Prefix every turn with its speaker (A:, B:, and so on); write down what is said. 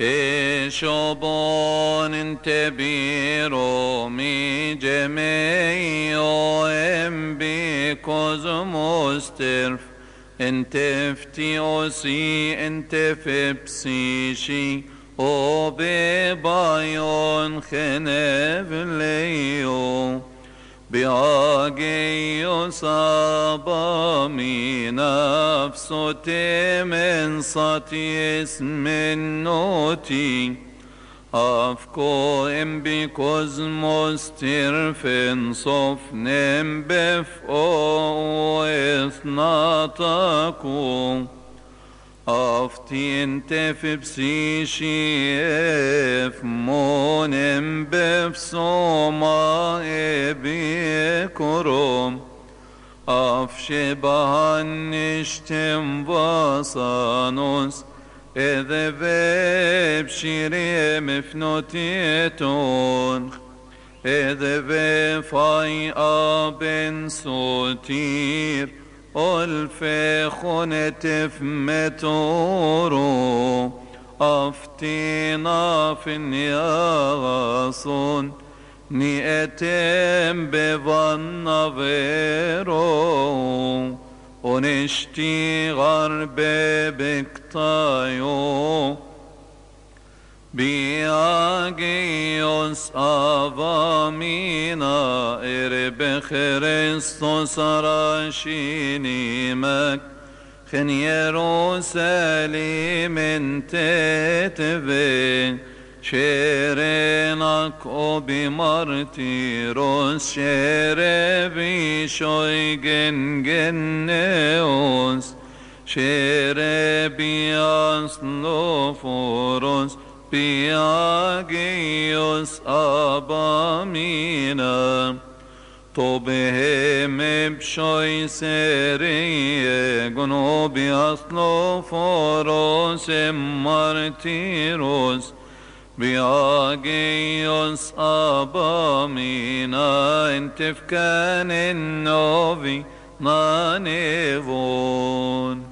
A: في شبان جمعی و ام بی کز مسترف انتفتی و سی في بسيشي او ببايون خنف لیو. بياجي يصاب من نفسه من صتي اسم النوتي. أفكو ام بكوزموس ترفن صفن بفقو إثناتكو أفتين تفبسي شيف مونم بفصوما بكروم أفشي بهن نشتم وصانوس إذا بشيري مفنوتيتون إذا بفاي أبن سوتير الفخونة متورو. أفتينا في النياغصون نيتم بفن فيرو ونشتي غرب بكتايو بياجيوس أفامينا إرب خريستوس راشيني مك خن يروساليم تتبين Čerenak obimartiros, čerevišoj gengeneos, čerebias noforos, piageios abamina. To behemep şoy seriye gunobias noforos emmartiros, أبامينا انتفكان النوفي ما نيفون